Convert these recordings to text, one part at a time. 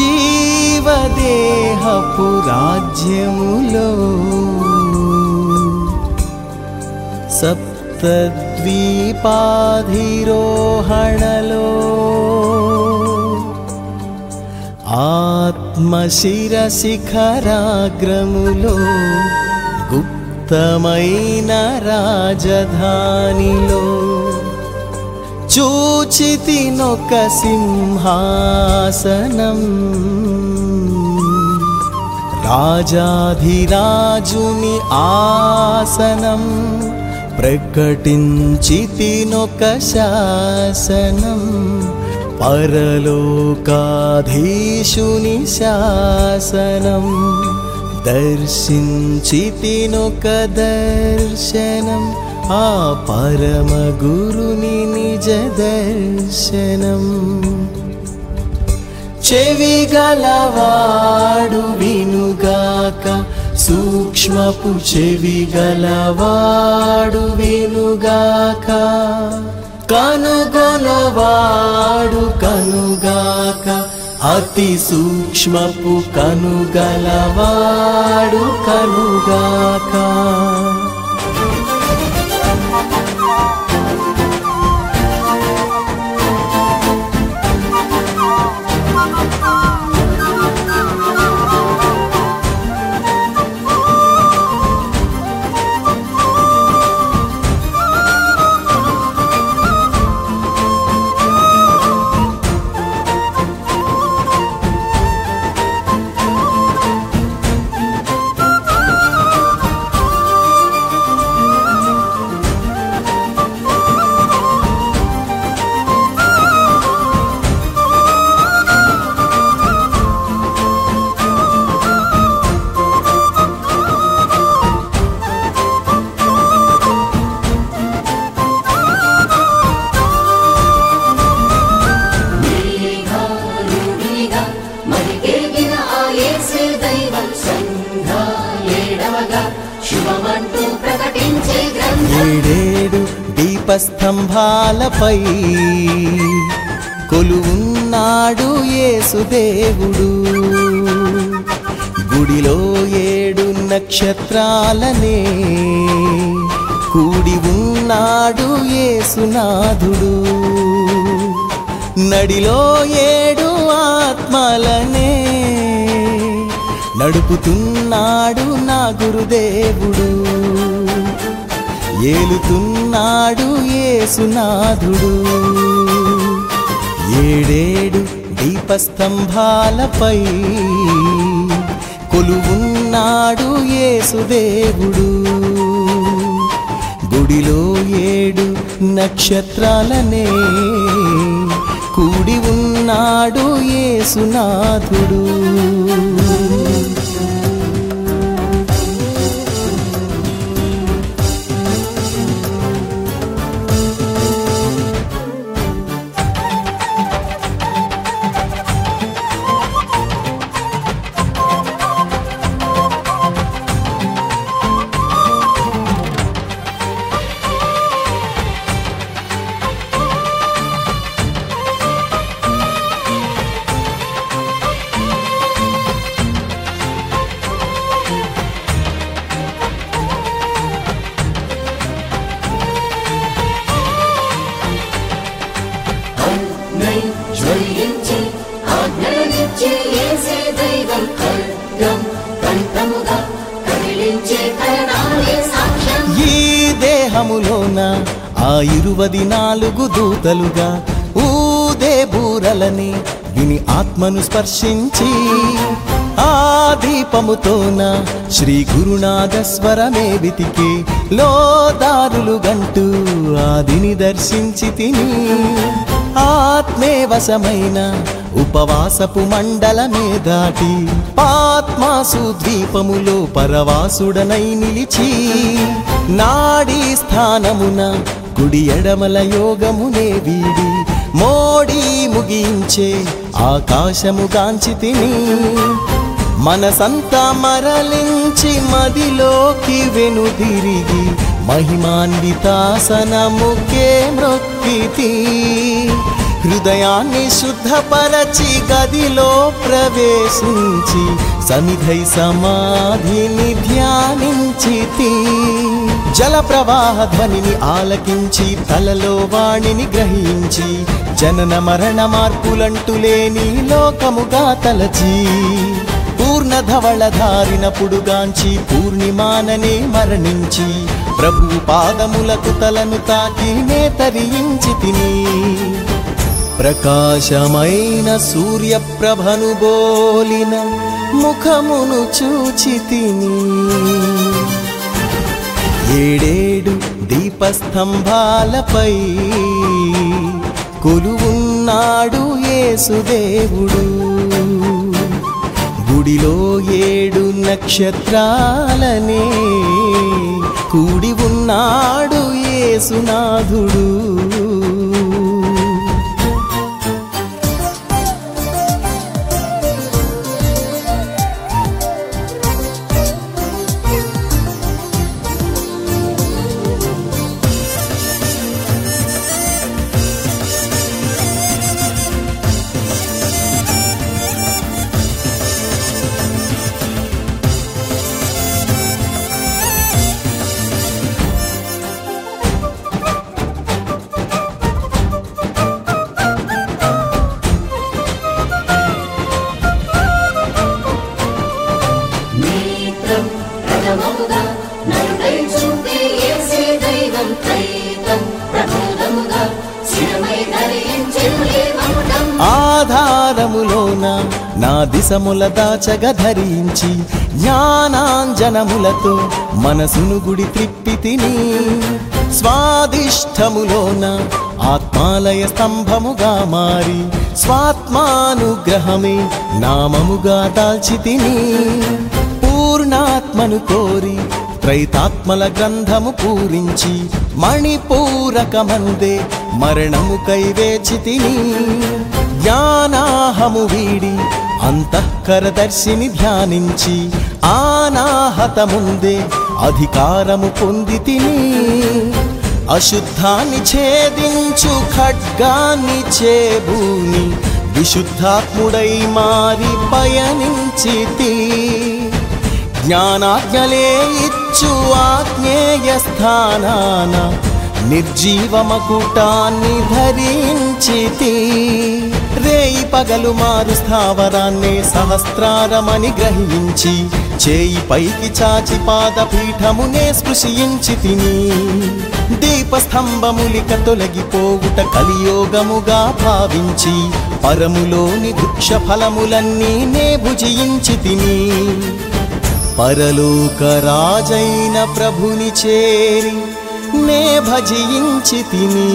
ीवदेहपुराज्यमुलो सप्तद्विपाधिरोहणलो आत्मशिरशिखराग्रमुलो गुप्तमयि न राजधानी చూచితినొక సింహాసనం రాజాధిరాజుని ఆసనం ప్రకటించితినొక శాసనం పరలోకాధీశుని శాసనం దర్శించితినొక దర్శనం ఆ పరమ గురుని నిజ దర్శనం. చెవి గలవాడు వినుగాక సూక్ష్మపు చెవి గలవాడు వినుగాక. కనుగొనవాడు కనుగాక అతి సూక్ష్మపు కనుగలవాడు కనుగాక. శుభమంటూ ప్రకటించే గ్రంథం. ఏడేడు దీపస్తంభాలపై కొలువున్నాడు యేసుదేవుడు గుడిలో ఏడు నక్షత్రాలనే కూడి ఉన్నాడు యేసునాథుడు నడిలో ఏడు ఆత్మలనే నడుపుతున్నాడు నా గురుదేవుడు. ఏలుతున్నాడు ఏసునాథుడు ఏడేడు దీపస్తంభాలపై కొలువున్నాడు ఏసుదేవుడు గుడిలో ఏడు నక్షత్రాలనే కూడి ఉన్నాడు యేసునాథుడు దేహములోన ఆ ఇరువది నాలుగు దూతలుగా ఊదే బూరలని విని ఆత్మను స్పర్శించి ఆ దీపముతోన శ్రీ గురునాథ స్వరమే లోదారులు గంటూ ఆదిని దర్శించి తిని ఆత్మే వశమైన ఉపవాసపు మండలమే దాటి పాత్మాసు ద్వీపములో పరవాసుడనై నిలిచి నాడీ స్థానమున కుడి ఎడమల యోగమునే వీడి మోడీ ముగించే ఆకాశము గాంచి తిని మనసంతా మరలించి మదిలోకి హృదయాన్ని శుద్ధపరచి గదిలో ప్రవేశించి సమిధై సమాధిని ధ్యానించి జల ప్రవాహ ధ్వనిని ఆలకించి తలలో వాణిని గ్రహించి జనన మరణ మార్పులంటూ లేని లోకముగా తలచి. పూర్ణ ధవళ ధారిన పుడుగాంచి పూర్ణిమాననే మరణించి ప్రభు పాదములకు తలను తాకి నేతరించి తిని. ప్రకాశమైన సూర్యప్రభను బోలిన ముఖమును చూచి తిని. ఏడేడు దీపస్తంభాలపై కొలువున్నాడు యేసుదేవుడు గుడిలో ఏడు నక్షత్రాలనే కూడి ఉన్నాడు ఏసునాథుడు దిశముల దాచగ ధరించి జ్ఞానాంజనములతో మనసును గుడి త్రిప్పి తిని స్వాదిష్టములోన ఆత్మాలయ స్తంభముగా మారి స్వాత్మానుగ్రహమే నామముగా దాల్చి తిని పూర్ణాత్మను కోరి త్రైతాత్మల గ్రంథము పూరించి మణిపూరకమందే మరణము కైవేచి తిని జ్ఞానాహము వీడి అంతఃకరదర్శిని ధ్యానించి ఆనాహతముందే అధికారము పొంది తిని అశుద్ధాన్ని ఛేదించు ఖడ్గాన్ని చేబూని విశుద్ధాత్ముడై మారి పయనించి జ్ఞానాజ్ఞలే ఇచ్చు ఆజ్ఞేయ స్థానాన నిర్జీవమకుటాన్ని ధరించితి రేయి పగలు మారు స్థావరాన్నే సహస్రారమని గ్రహించి చేయి పైకి చాచి పాదపీఠమునే స్పృశించి తిని. దీపస్తంభములిక తొలగిపోవుట కలియోగముగా భావించి పరములోని వృక్ష ఫలములన్నీ నే భుజించి తిని. పరలోకరాజైన ప్రభుని చేరి నే భజించి తిని.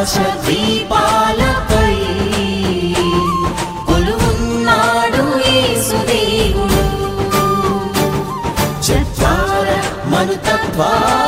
ఆకాశ దీపాలపై కొలువున్నాడు యేసుదేవుడు చత్వార మనుతత్వాలనే